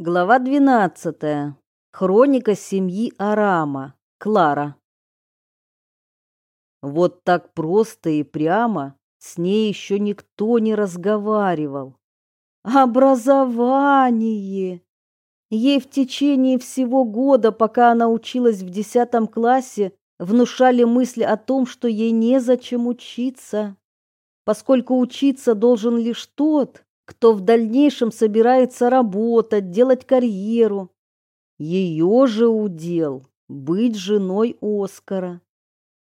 Глава 12. Хроника семьи Арама. Клара. Вот так просто и прямо с ней еще никто не разговаривал. Образование! Ей в течение всего года, пока она училась в десятом классе, внушали мысли о том, что ей незачем учиться, поскольку учиться должен лишь тот, кто в дальнейшем собирается работать, делать карьеру. Ее же удел быть женой Оскара.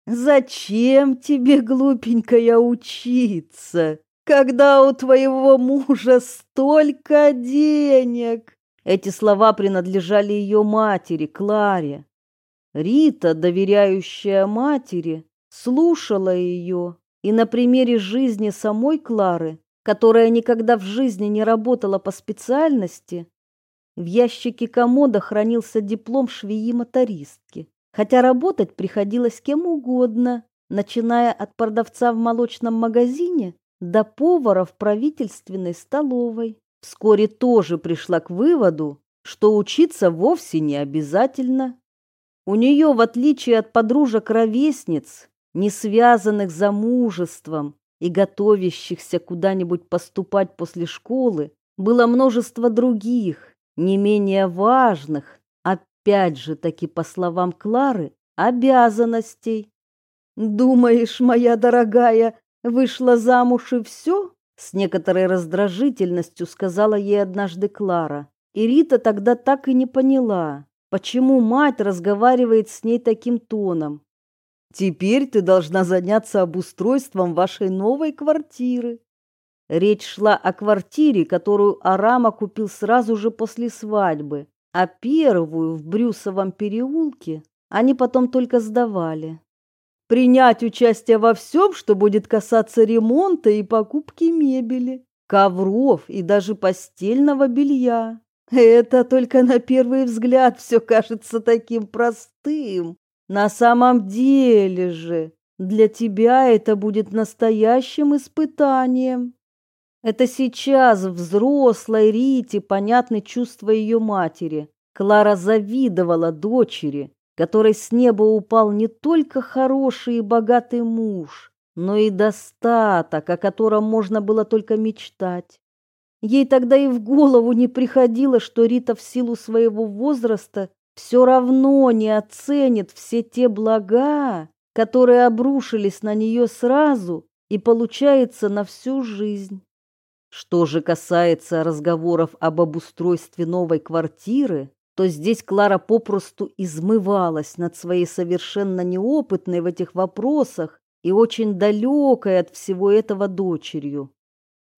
Зачем тебе, глупенькая, учиться, когда у твоего мужа столько денег? Эти слова принадлежали ее матери, Кларе. Рита, доверяющая матери, слушала ее, и на примере жизни самой Клары которая никогда в жизни не работала по специальности, в ящике комода хранился диплом швеи-мотористки, хотя работать приходилось кем угодно, начиная от продавца в молочном магазине до повара в правительственной столовой. Вскоре тоже пришла к выводу, что учиться вовсе не обязательно. У нее, в отличие от подружек-ровесниц, не связанных замужеством и готовящихся куда-нибудь поступать после школы было множество других, не менее важных, опять же таки по словам Клары, обязанностей. Думаешь, моя дорогая, вышла замуж и все? С некоторой раздражительностью сказала ей однажды Клара. И Рита тогда так и не поняла, почему мать разговаривает с ней таким тоном. Теперь ты должна заняться обустройством вашей новой квартиры. Речь шла о квартире, которую Арама купил сразу же после свадьбы, а первую в Брюсовом переулке они потом только сдавали. Принять участие во всем, что будет касаться ремонта и покупки мебели, ковров и даже постельного белья. Это только на первый взгляд все кажется таким простым, на самом деле же, для тебя это будет настоящим испытанием. Это сейчас взрослой Рите понятны чувства ее матери. Клара завидовала дочери, которой с неба упал не только хороший и богатый муж, но и достаток, о котором можно было только мечтать. Ей тогда и в голову не приходило, что Рита в силу своего возраста все равно не оценит все те блага, которые обрушились на нее сразу и получается на всю жизнь. Что же касается разговоров об обустройстве новой квартиры, то здесь Клара попросту измывалась над своей совершенно неопытной в этих вопросах и очень далекой от всего этого дочерью.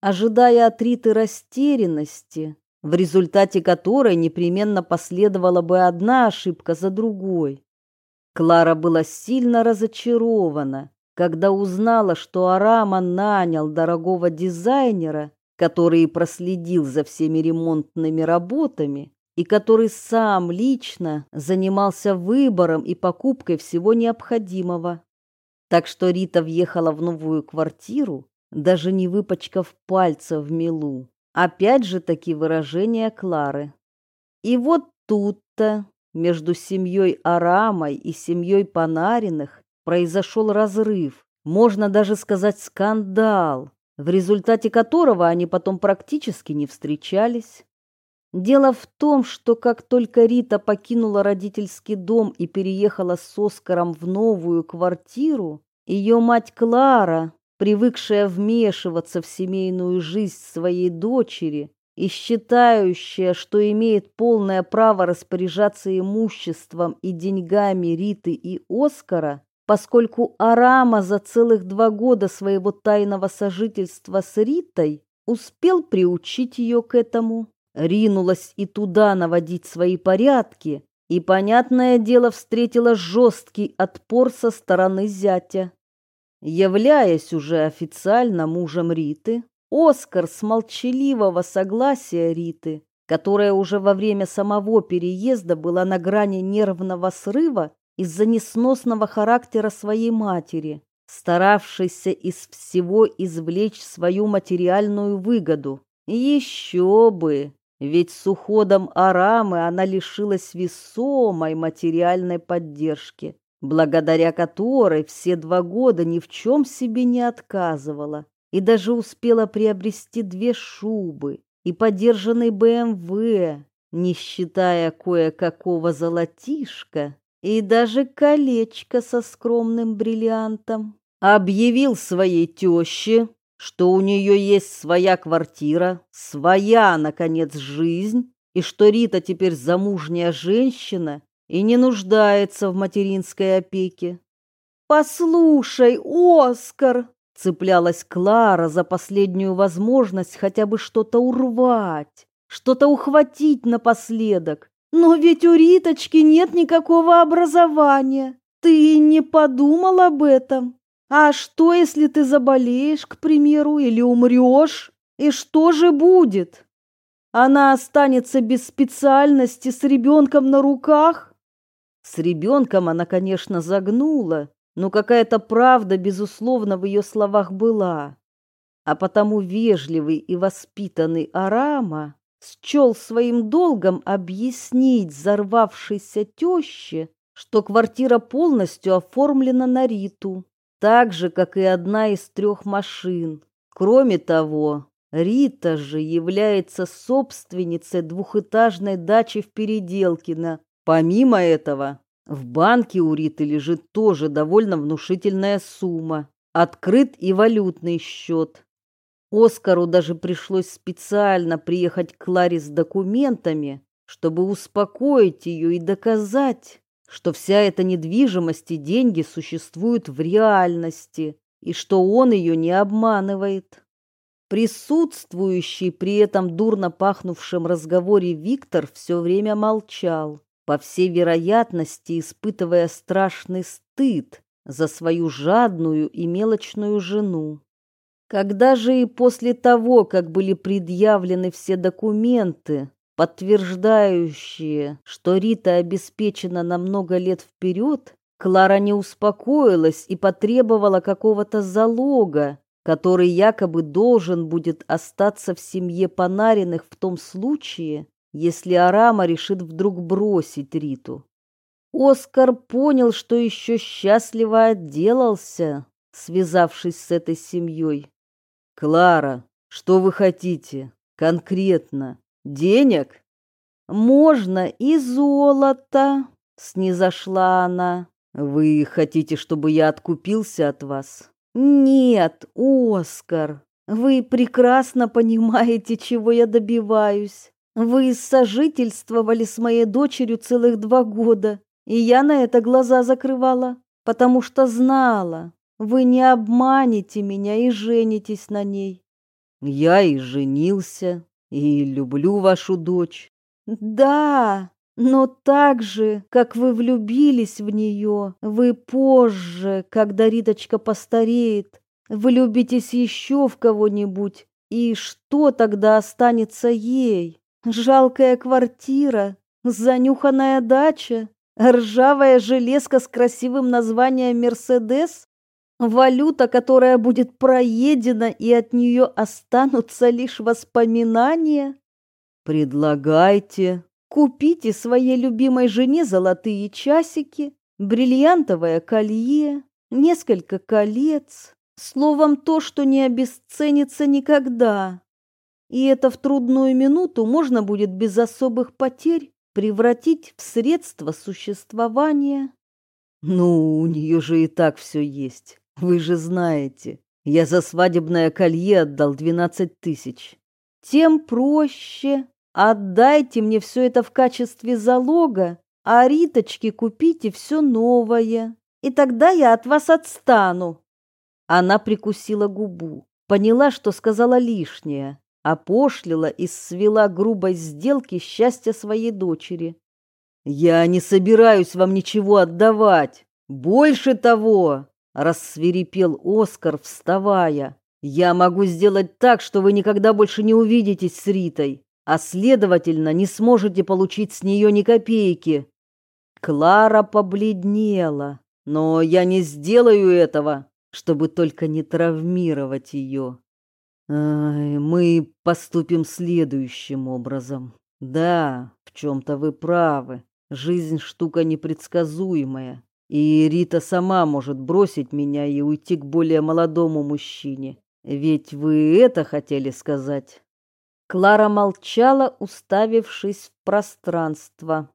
Ожидая от Риты растерянности, в результате которой непременно последовала бы одна ошибка за другой. Клара была сильно разочарована, когда узнала, что Арама нанял дорогого дизайнера, который проследил за всеми ремонтными работами и который сам лично занимался выбором и покупкой всего необходимого. Так что Рита въехала в новую квартиру, даже не выпачкав пальца в мелу. Опять же такие выражения Клары. И вот тут-то между семьей Арамой и семьей Панариных произошел разрыв, можно даже сказать скандал, в результате которого они потом практически не встречались. Дело в том, что как только Рита покинула родительский дом и переехала с Оскаром в новую квартиру, ее мать Клара привыкшая вмешиваться в семейную жизнь своей дочери и считающая, что имеет полное право распоряжаться имуществом и деньгами Риты и Оскара, поскольку Арама за целых два года своего тайного сожительства с Ритой успел приучить ее к этому, ринулась и туда наводить свои порядки, и, понятное дело, встретила жесткий отпор со стороны зятя. Являясь уже официально мужем Риты, Оскар с молчаливого согласия Риты, которая уже во время самого переезда была на грани нервного срыва из-за несносного характера своей матери, старавшейся из всего извлечь свою материальную выгоду. Еще бы! ведь с уходом Арамы она лишилась весомой материальной поддержки, благодаря которой все два года ни в чем себе не отказывала и даже успела приобрести две шубы и подержанный БМВ, не считая кое-какого золотишка и даже колечко со скромным бриллиантом. Объявил своей теще, что у нее есть своя квартира, своя, наконец, жизнь, и что Рита теперь замужняя женщина и не нуждается в материнской опеке. «Послушай, Оскар!» — цеплялась Клара за последнюю возможность хотя бы что-то урвать, что-то ухватить напоследок. «Но ведь у Риточки нет никакого образования. Ты не подумал об этом? А что, если ты заболеешь, к примеру, или умрешь? И что же будет? Она останется без специальности с ребенком на руках? С ребенком она, конечно, загнула, но какая-то правда, безусловно, в ее словах была. А потому вежливый и воспитанный Арама счел своим долгом объяснить взорвавшейся теще, что квартира полностью оформлена на Риту, так же, как и одна из трех машин. Кроме того, Рита же является собственницей двухэтажной дачи в Переделкино, Помимо этого, в банке у Риты лежит тоже довольно внушительная сумма. Открыт и валютный счет. Оскару даже пришлось специально приехать к Кларе с документами, чтобы успокоить ее и доказать, что вся эта недвижимость и деньги существуют в реальности и что он ее не обманывает. Присутствующий при этом дурно пахнувшем разговоре Виктор все время молчал по всей вероятности испытывая страшный стыд за свою жадную и мелочную жену. Когда же и после того, как были предъявлены все документы, подтверждающие, что Рита обеспечена на много лет вперед, Клара не успокоилась и потребовала какого-то залога, который якобы должен будет остаться в семье Панариных в том случае, если Арама решит вдруг бросить Риту. Оскар понял, что еще счастливо отделался, связавшись с этой семьей. «Клара, что вы хотите? Конкретно? Денег?» «Можно и золото», — снизошла она. «Вы хотите, чтобы я откупился от вас?» «Нет, Оскар, вы прекрасно понимаете, чего я добиваюсь. Вы сожительствовали с моей дочерью целых два года, и я на это глаза закрывала, потому что знала, вы не обманете меня и женитесь на ней. Я и женился, и люблю вашу дочь. Да, но так же, как вы влюбились в нее, вы позже, когда Риточка постареет, влюбитесь еще в кого-нибудь, и что тогда останется ей? Жалкая квартира, занюханная дача, ржавая железка с красивым названием «Мерседес», валюта, которая будет проедена, и от нее останутся лишь воспоминания. Предлагайте, купите своей любимой жене золотые часики, бриллиантовое колье, несколько колец, словом, то, что не обесценится никогда. И это в трудную минуту можно будет без особых потерь превратить в средство существования. Ну, у нее же и так все есть. Вы же знаете, я за свадебное колье отдал двенадцать тысяч. Тем проще. Отдайте мне все это в качестве залога, а Риточке купите все новое, и тогда я от вас отстану. Она прикусила губу, поняла, что сказала лишнее, опошлила и свела грубой сделки счастья своей дочери. «Я не собираюсь вам ничего отдавать. Больше того!» — рассверепел Оскар, вставая. «Я могу сделать так, что вы никогда больше не увидитесь с Ритой, а, следовательно, не сможете получить с нее ни копейки». Клара побледнела, но я не сделаю этого, чтобы только не травмировать ее. Мы поступим следующим образом. Да, в чем-то вы правы. Жизнь штука непредсказуемая. И Рита сама может бросить меня и уйти к более молодому мужчине. Ведь вы это хотели сказать? Клара молчала, уставившись в пространство.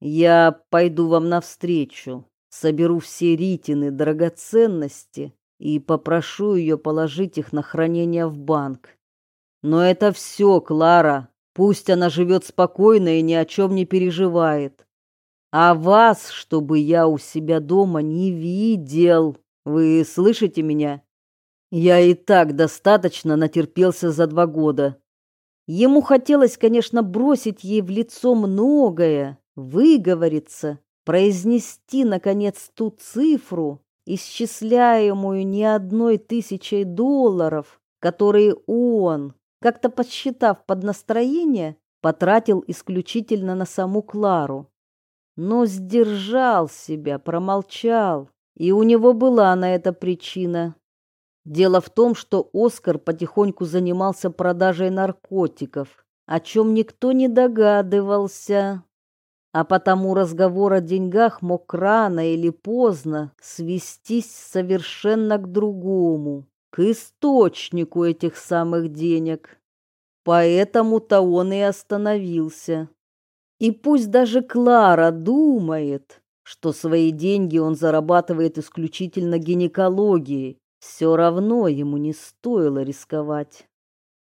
Я пойду вам навстречу, соберу все Ритины драгоценности и попрошу ее положить их на хранение в банк. Но это все, Клара. Пусть она живет спокойно и ни о чем не переживает. А вас, чтобы я у себя дома не видел. Вы слышите меня? Я и так достаточно натерпелся за два года. Ему хотелось, конечно, бросить ей в лицо многое, выговориться, произнести, наконец, ту цифру, исчисляемую не одной тысячей долларов, которые он, как-то подсчитав под настроение, потратил исключительно на саму Клару но сдержал себя, промолчал, и у него была на это причина. Дело в том, что Оскар потихоньку занимался продажей наркотиков, о чем никто не догадывался. А потому разговор о деньгах мог рано или поздно свестись совершенно к другому, к источнику этих самых денег. Поэтому-то он и остановился. И пусть даже Клара думает, что свои деньги он зарабатывает исключительно гинекологией, все равно ему не стоило рисковать.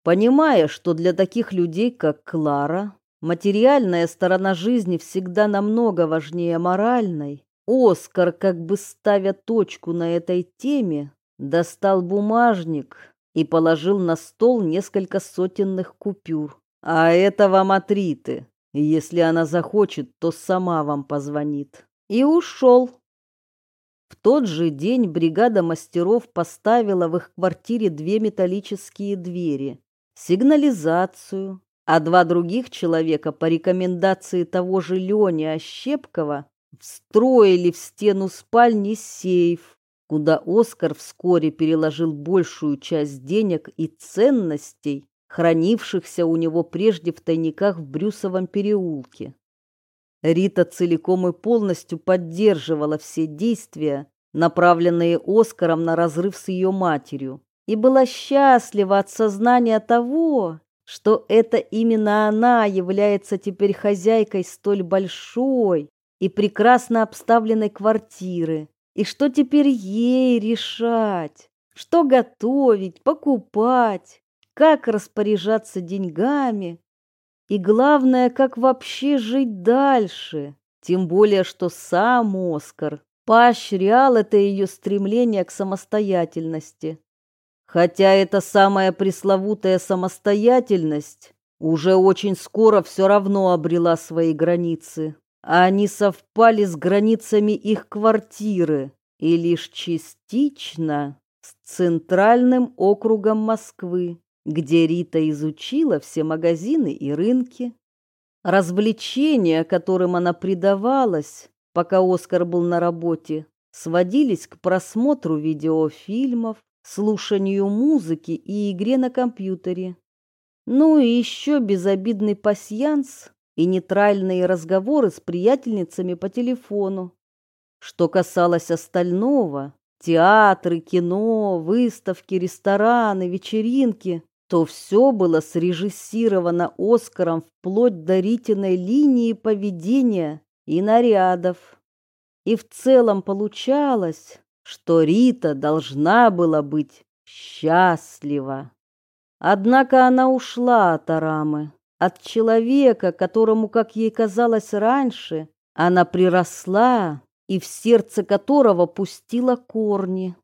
Понимая, что для таких людей, как Клара, материальная сторона жизни всегда намного важнее моральной, Оскар, как бы ставя точку на этой теме, достал бумажник и положил на стол несколько сотенных купюр. А это вам атриты. Если она захочет, то сама вам позвонит. И ушел. В тот же день бригада мастеров поставила в их квартире две металлические двери, сигнализацию, а два других человека по рекомендации того же Лени Ощепкова встроили в стену спальни сейф, куда Оскар вскоре переложил большую часть денег и ценностей, хранившихся у него прежде в тайниках в Брюсовом переулке. Рита целиком и полностью поддерживала все действия, направленные Оскаром на разрыв с ее матерью, и была счастлива от сознания того, что это именно она является теперь хозяйкой столь большой и прекрасно обставленной квартиры, и что теперь ей решать, что готовить, покупать, как распоряжаться деньгами и, главное, как вообще жить дальше. Тем более, что сам Оскар поощрял это ее стремление к самостоятельности. Хотя эта самая пресловутая самостоятельность уже очень скоро все равно обрела свои границы. А они совпали с границами их квартиры и лишь частично с центральным округом Москвы где Рита изучила все магазины и рынки. Развлечения, которым она предавалась, пока Оскар был на работе, сводились к просмотру видеофильмов, слушанию музыки и игре на компьютере. Ну и еще безобидный пасьянс и нейтральные разговоры с приятельницами по телефону. Что касалось остального, театры, кино, выставки, рестораны, вечеринки, то все было срежиссировано Оскаром вплоть до Ритиной линии поведения и нарядов. И в целом получалось, что Рита должна была быть счастлива. Однако она ушла от Арамы, от человека, которому, как ей казалось раньше, она приросла и в сердце которого пустила корни.